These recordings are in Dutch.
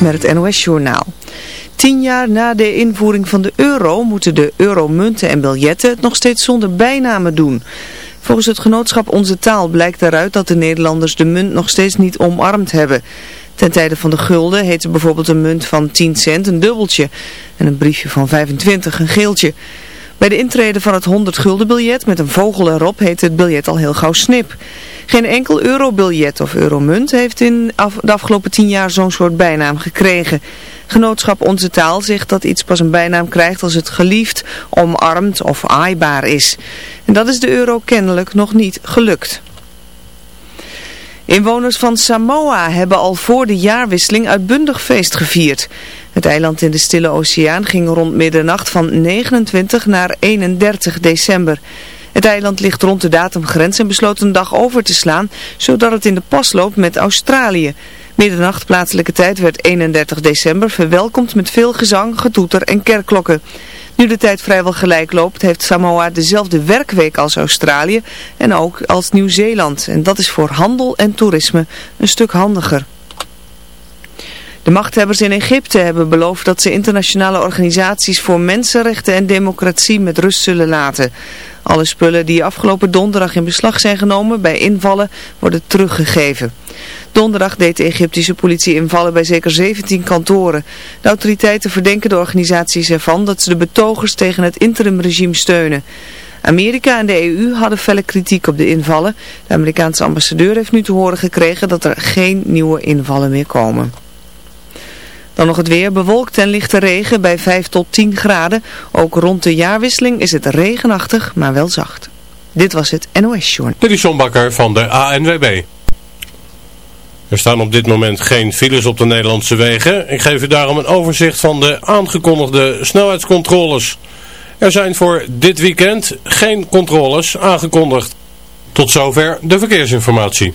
Met het NOS Journaal. Tien jaar na de invoering van de euro moeten de euromunten en biljetten het nog steeds zonder bijnamen doen. Volgens het genootschap Onze Taal blijkt daaruit dat de Nederlanders de munt nog steeds niet omarmd hebben. Ten tijde van de gulden heette bijvoorbeeld een munt van 10 cent een dubbeltje en een briefje van 25 een geeltje. Bij de intrede van het 100 gulden biljet met een vogel erop heette het biljet al heel gauw snip. Geen enkel eurobiljet of euromunt heeft in de afgelopen tien jaar zo'n soort bijnaam gekregen. Genootschap Onze Taal zegt dat iets pas een bijnaam krijgt als het geliefd, omarmd of aaibaar is. En dat is de euro kennelijk nog niet gelukt. Inwoners van Samoa hebben al voor de jaarwisseling uitbundig feest gevierd. Het eiland in de Stille Oceaan ging rond middernacht van 29 naar 31 december. Het eiland ligt rond de datumgrens en besloot een dag over te slaan, zodat het in de pas loopt met Australië. Middernacht plaatselijke tijd werd 31 december verwelkomd met veel gezang, getoeter en kerkklokken. Nu de tijd vrijwel gelijk loopt, heeft Samoa dezelfde werkweek als Australië en ook als Nieuw-Zeeland. En dat is voor handel en toerisme een stuk handiger. De machthebbers in Egypte hebben beloofd dat ze internationale organisaties voor mensenrechten en democratie met rust zullen laten. Alle spullen die afgelopen donderdag in beslag zijn genomen bij invallen worden teruggegeven. Donderdag deed de Egyptische politie invallen bij zeker 17 kantoren. De autoriteiten verdenken de organisaties ervan dat ze de betogers tegen het interimregime steunen. Amerika en de EU hadden felle kritiek op de invallen. De Amerikaanse ambassadeur heeft nu te horen gekregen dat er geen nieuwe invallen meer komen. Dan nog het weer, bewolkt en lichte regen bij 5 tot 10 graden. Ook rond de jaarwisseling is het regenachtig, maar wel zacht. Dit was het NOS Journal. Dit is Bakker van de ANWB. Er staan op dit moment geen files op de Nederlandse wegen. Ik geef u daarom een overzicht van de aangekondigde snelheidscontroles. Er zijn voor dit weekend geen controles aangekondigd. Tot zover de verkeersinformatie.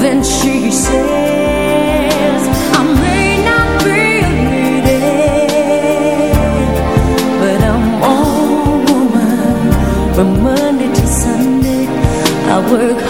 Then she says, I may not but I'm woman. From Monday to Sunday, I work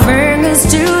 used to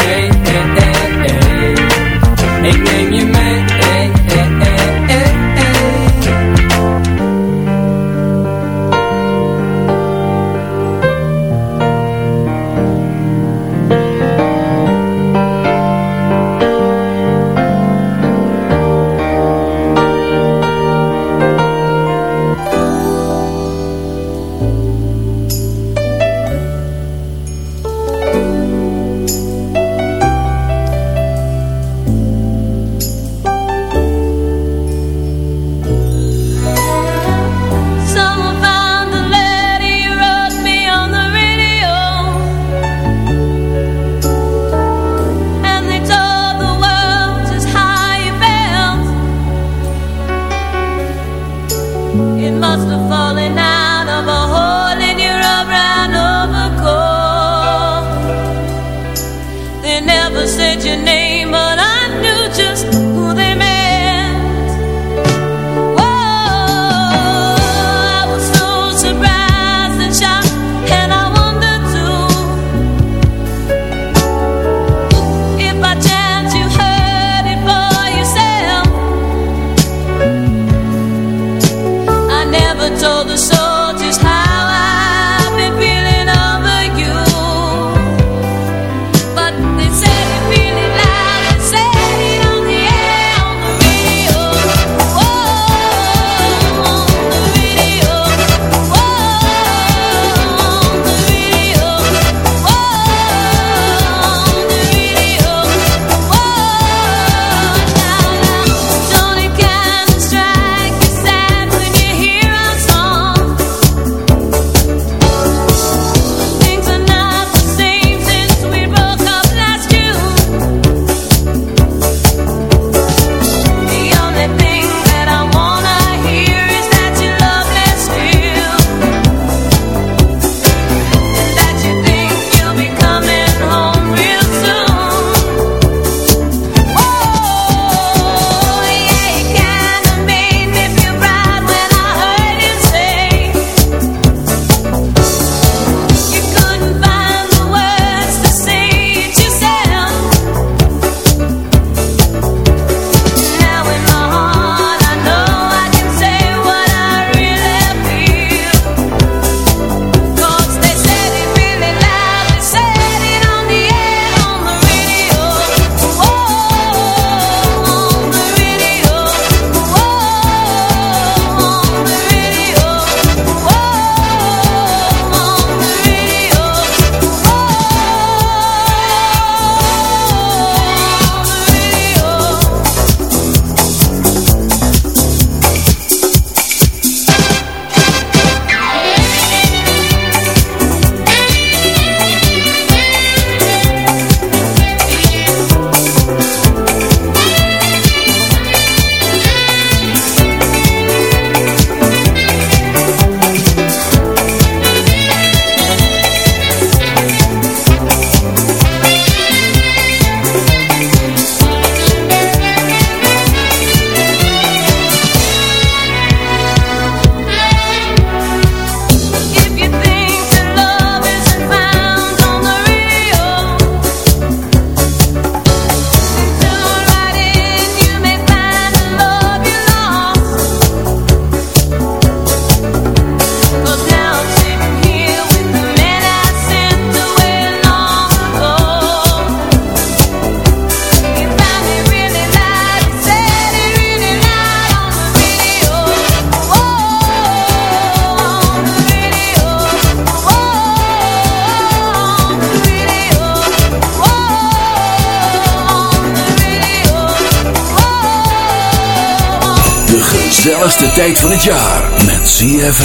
gezelligste tijd van het jaar met ZFM.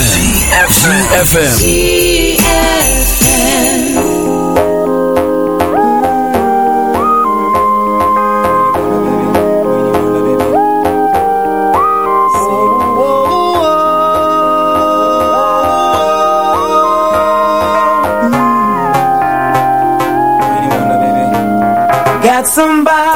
ZFM. Got somebody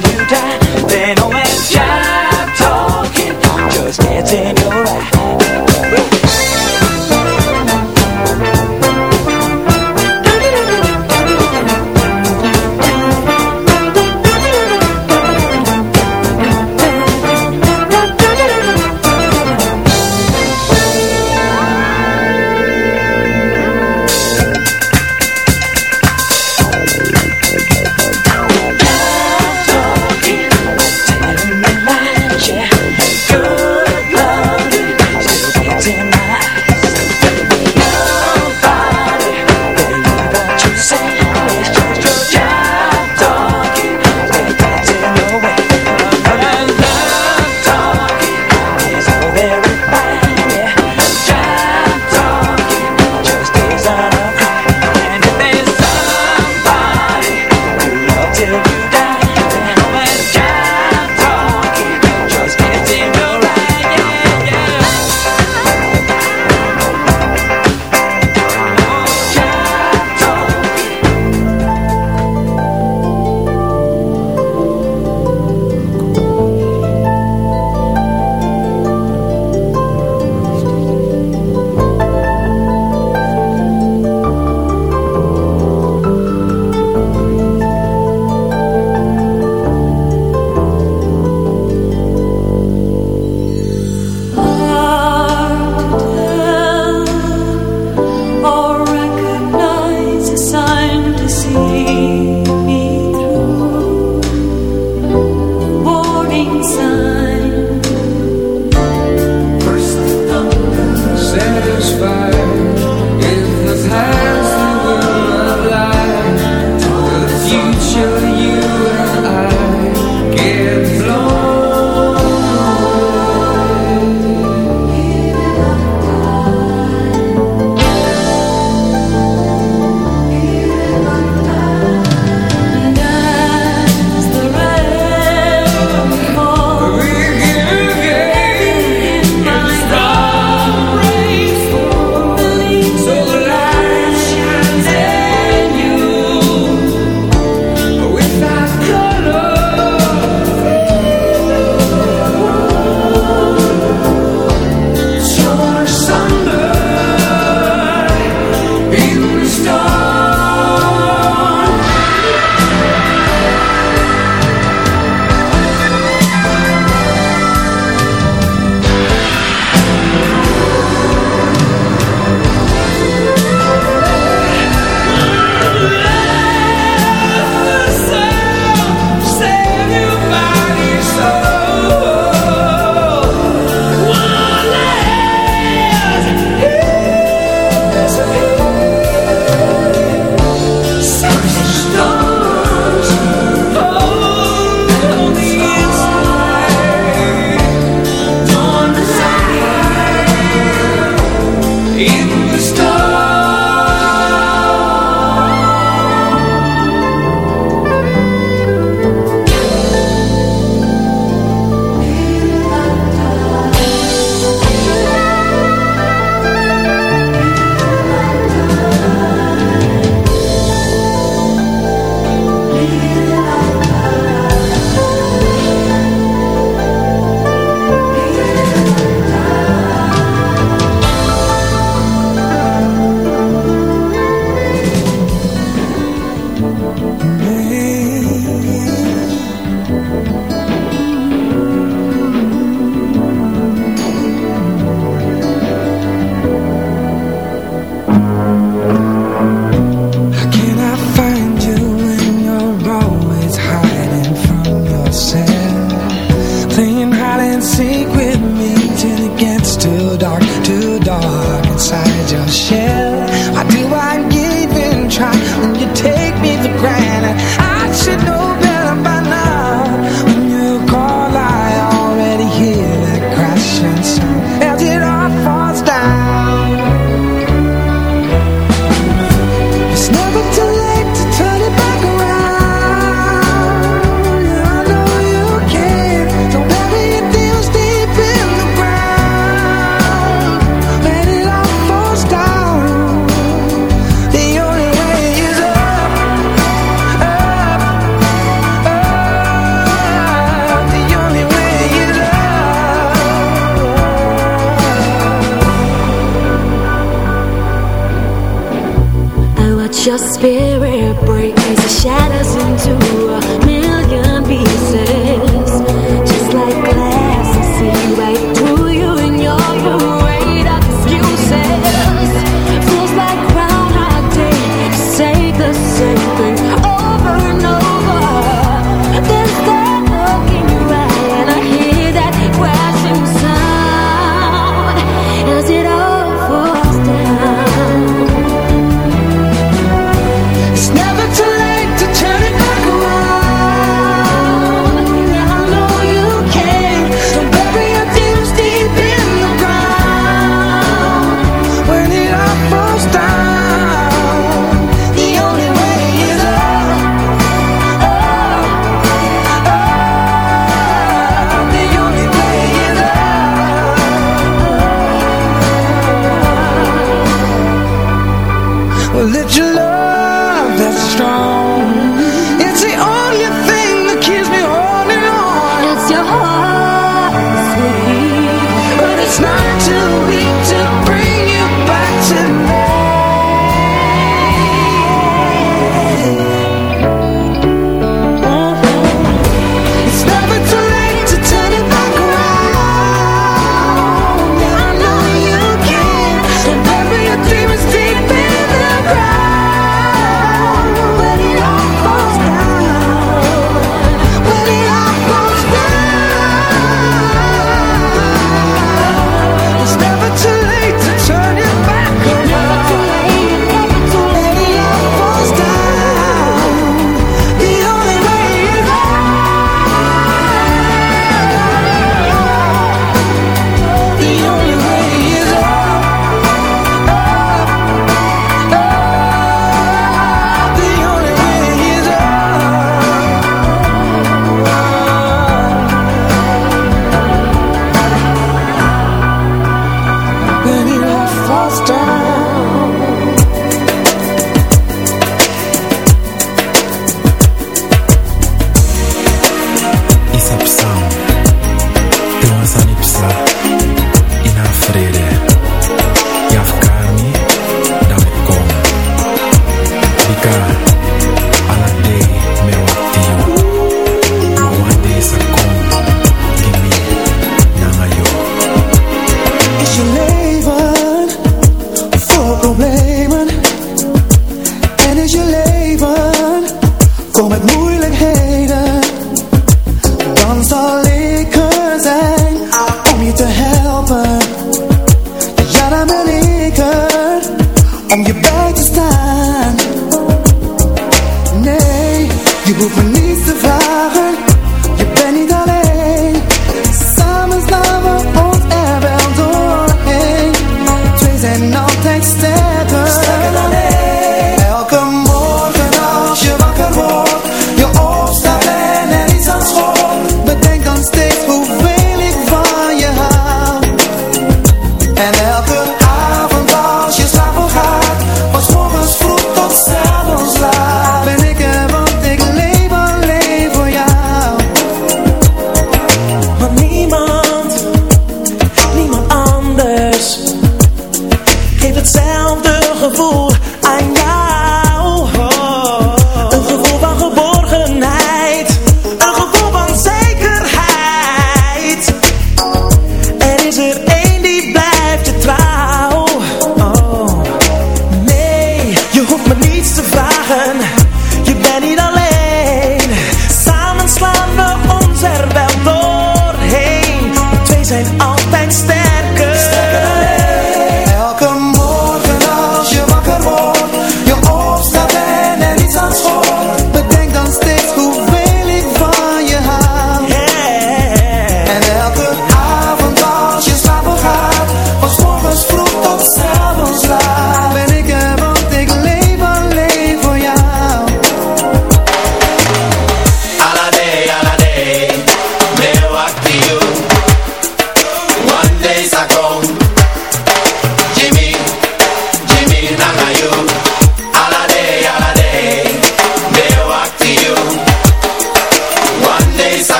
till you die.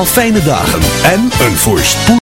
allemaal fijne dagen en een voorspoed.